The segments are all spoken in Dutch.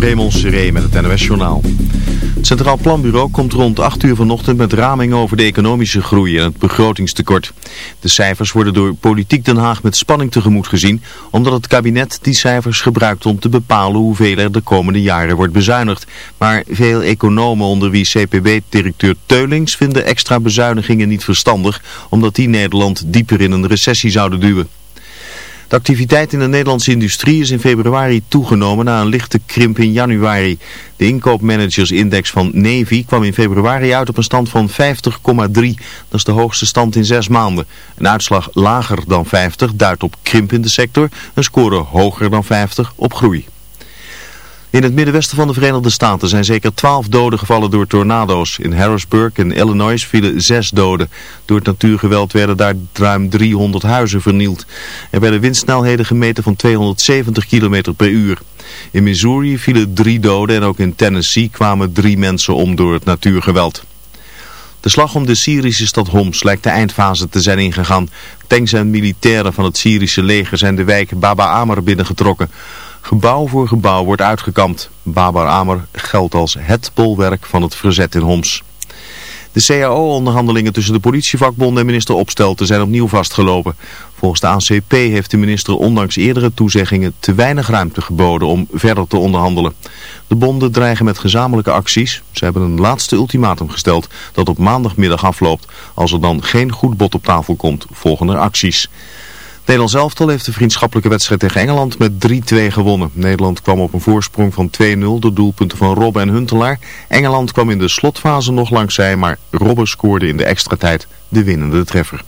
Raymond Seré met het NOS Journaal. Het Centraal Planbureau komt rond 8 uur vanochtend met ramingen over de economische groei en het begrotingstekort. De cijfers worden door Politiek Den Haag met spanning tegemoet gezien, omdat het kabinet die cijfers gebruikt om te bepalen hoeveel er de komende jaren wordt bezuinigd. Maar veel economen onder wie CPB-directeur Teulings vinden extra bezuinigingen niet verstandig, omdat die Nederland dieper in een recessie zouden duwen. De activiteit in de Nederlandse industrie is in februari toegenomen na een lichte krimp in januari. De inkoopmanagersindex van Navy kwam in februari uit op een stand van 50,3. Dat is de hoogste stand in zes maanden. Een uitslag lager dan 50 duidt op krimp in de sector. Een score hoger dan 50 op groei. In het middenwesten van de Verenigde Staten zijn zeker twaalf doden gevallen door tornado's. In Harrisburg in Illinois vielen zes doden. Door het natuurgeweld werden daar ruim 300 huizen vernield. Er werden windsnelheden gemeten van 270 km per uur. In Missouri vielen drie doden en ook in Tennessee kwamen drie mensen om door het natuurgeweld. De slag om de Syrische stad Homs lijkt de eindfase te zijn ingegaan. Tanks en militairen van het Syrische leger zijn de wijk Baba Amr binnengetrokken. Gebouw voor gebouw wordt uitgekampt. Babar Amer geldt als het bolwerk van het verzet in Homs. De CAO-onderhandelingen tussen de politievakbonden en minister Opstelten zijn opnieuw vastgelopen. Volgens de ACP heeft de minister ondanks eerdere toezeggingen te weinig ruimte geboden om verder te onderhandelen. De bonden dreigen met gezamenlijke acties. Ze hebben een laatste ultimatum gesteld dat op maandagmiddag afloopt. Als er dan geen goed bod op tafel komt, volgen er acties. Nederland elftal heeft de vriendschappelijke wedstrijd tegen Engeland met 3-2 gewonnen. Nederland kwam op een voorsprong van 2-0 door doelpunten van Robben en Huntelaar. Engeland kwam in de slotfase nog langs zij, maar Robben scoorde in de extra tijd de winnende treffer.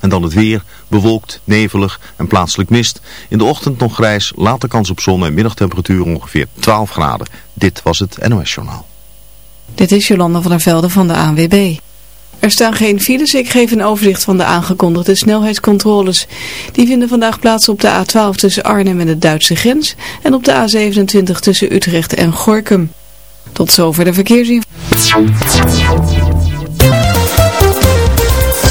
En dan het weer, bewolkt, nevelig en plaatselijk mist. In de ochtend nog grijs, later kans op zon en middagtemperatuur ongeveer 12 graden. Dit was het NOS Journaal. Dit is Jolanda van der Velde van de ANWB. Er staan geen files, ik geef een overzicht van de aangekondigde snelheidscontroles. Die vinden vandaag plaats op de A12 tussen Arnhem en de Duitse grens en op de A27 tussen Utrecht en Gorkum. Tot zover de verkeersinformatie.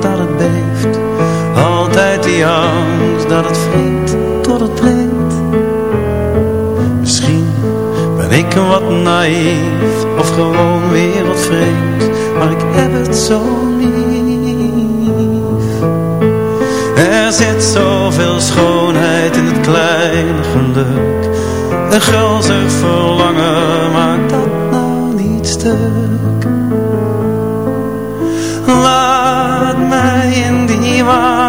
dat het beeft. Altijd die angst dat het vreet tot het breekt. Misschien ben ik wat naïef of gewoon weer wat vreemd. Maar ik heb het zo lief. Er zit zoveel schoonheid in het kleine geluk. Een gulzig verlangen maakt dat nou niet stuk. love.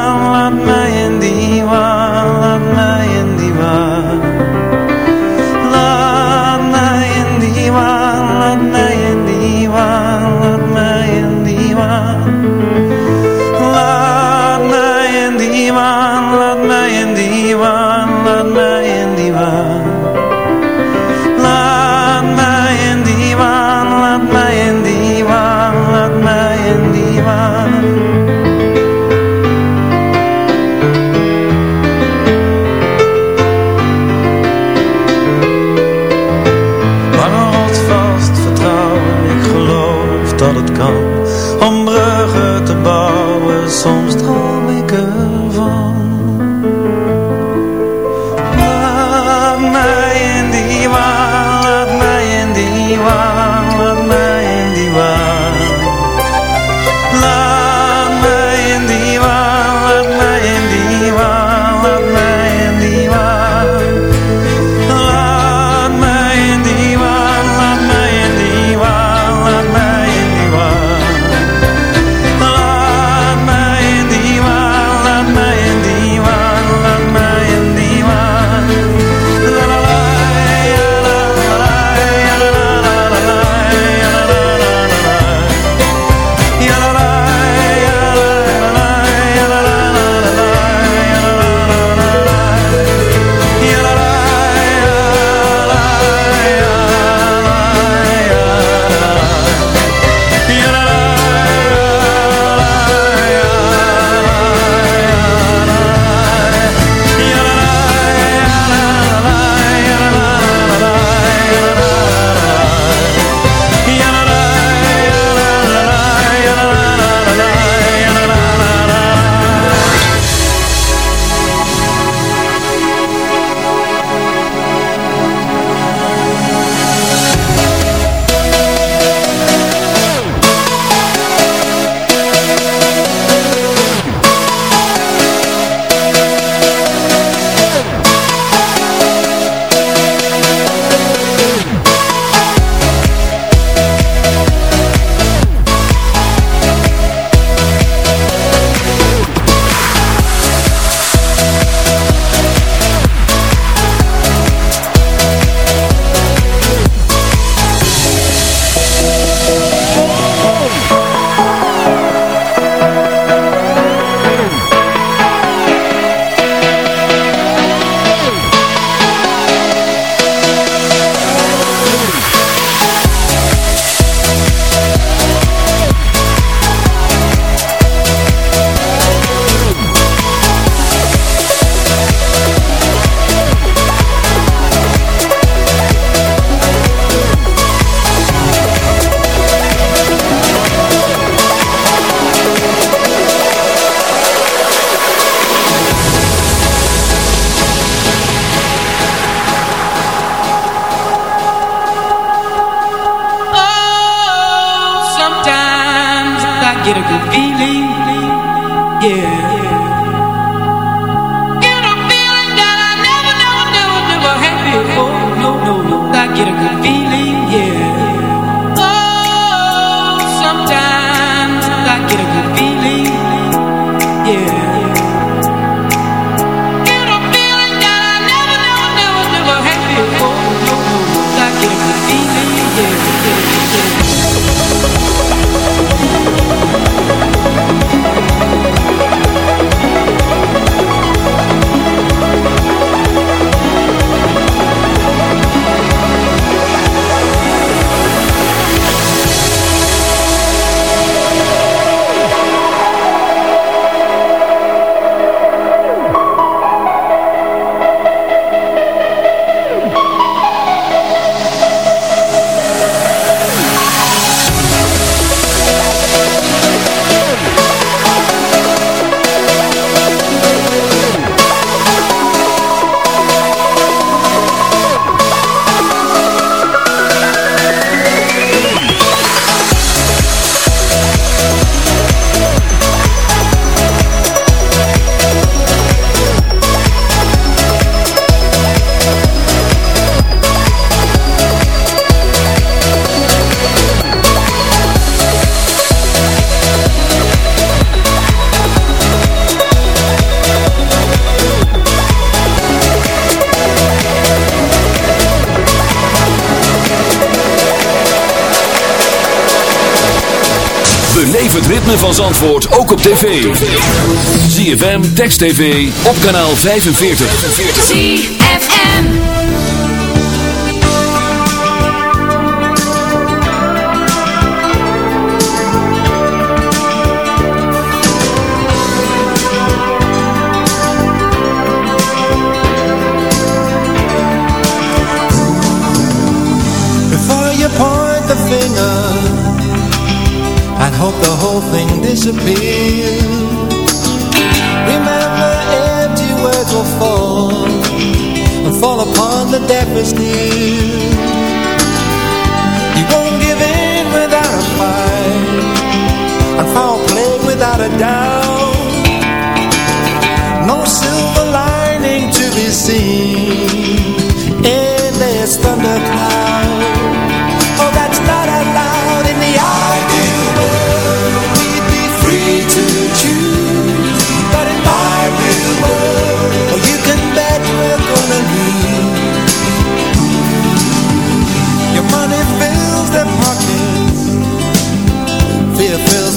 Beleef het ritme van Zandvoort ook op tv. ZFM, Text TV, op kanaal 45. ZFM. Before you point the finger hope the whole thing disappears. Remember empty words will fall And fall upon the deafest ear. You won't give in without a fight And foul play without a doubt. No silver lining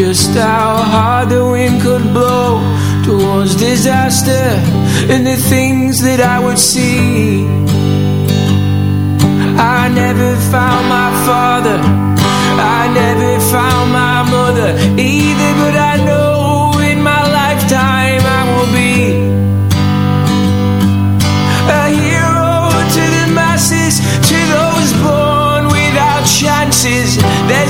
just how hard the wind could blow towards disaster and the things that I would see. I never found my father, I never found my mother either, but I know in my lifetime I will be a hero to the masses, to those born without chances. There's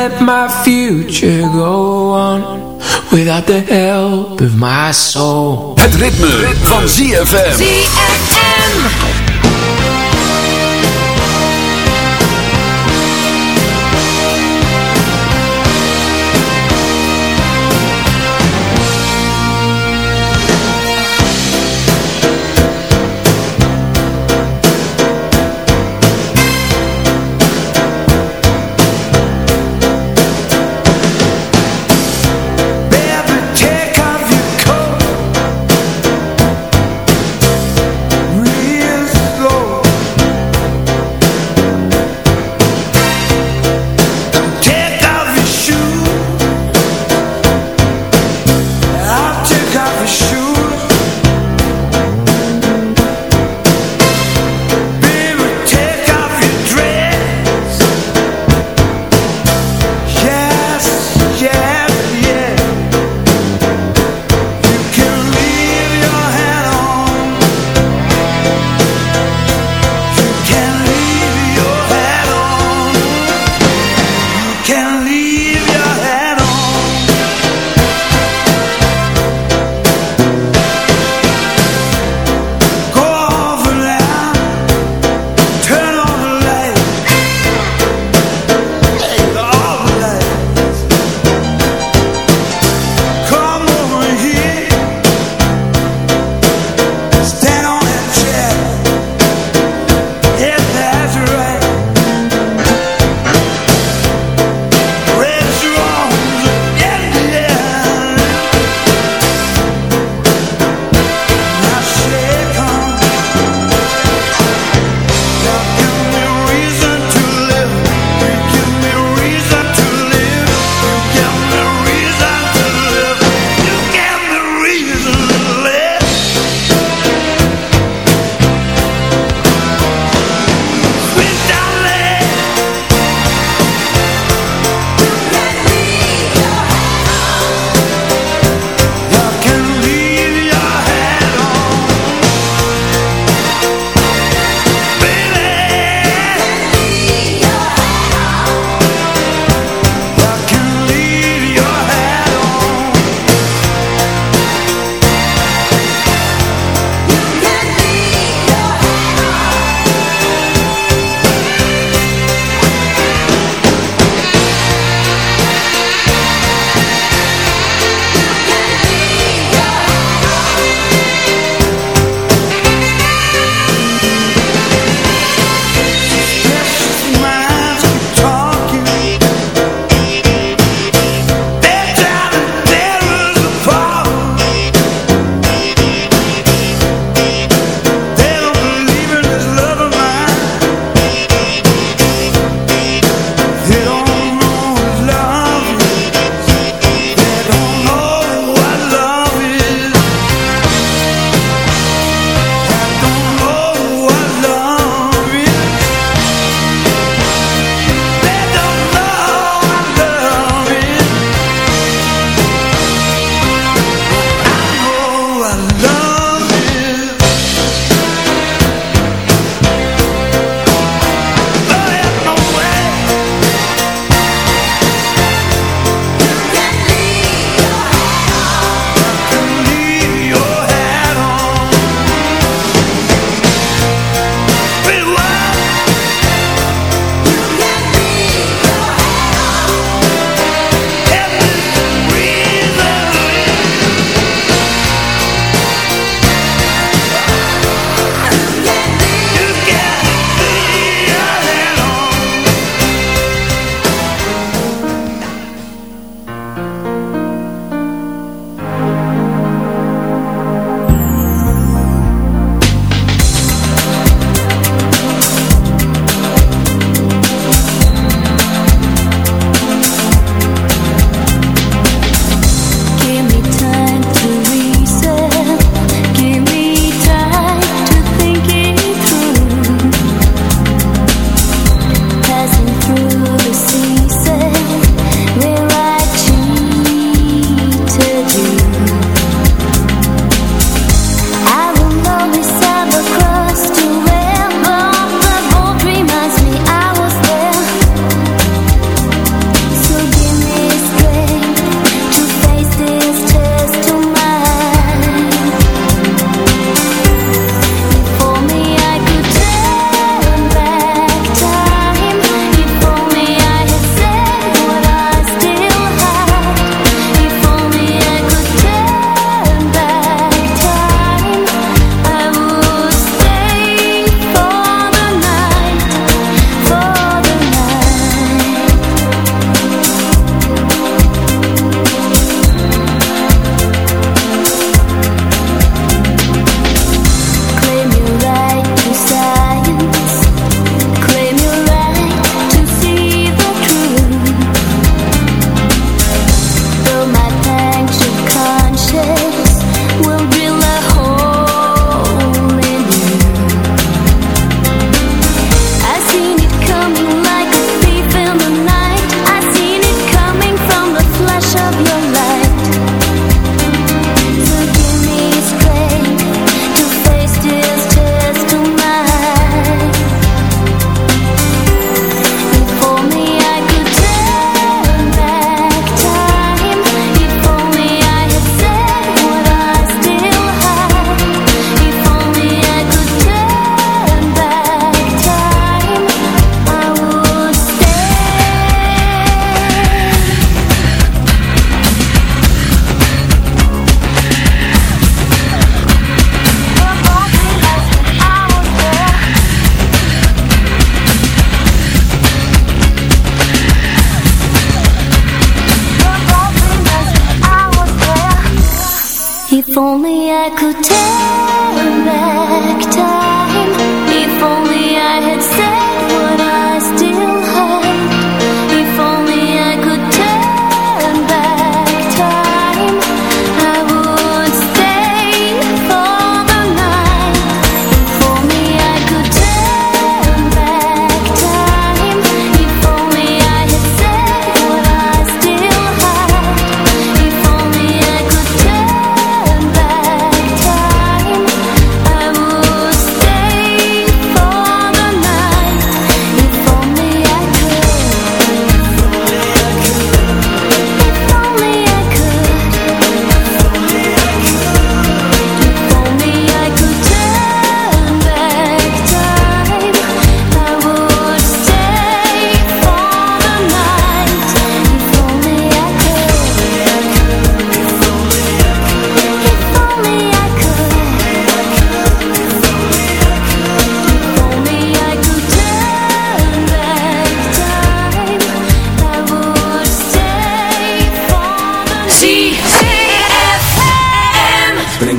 Let my future go on without the help of my soul. Het ritme, van ZFM. ZFM.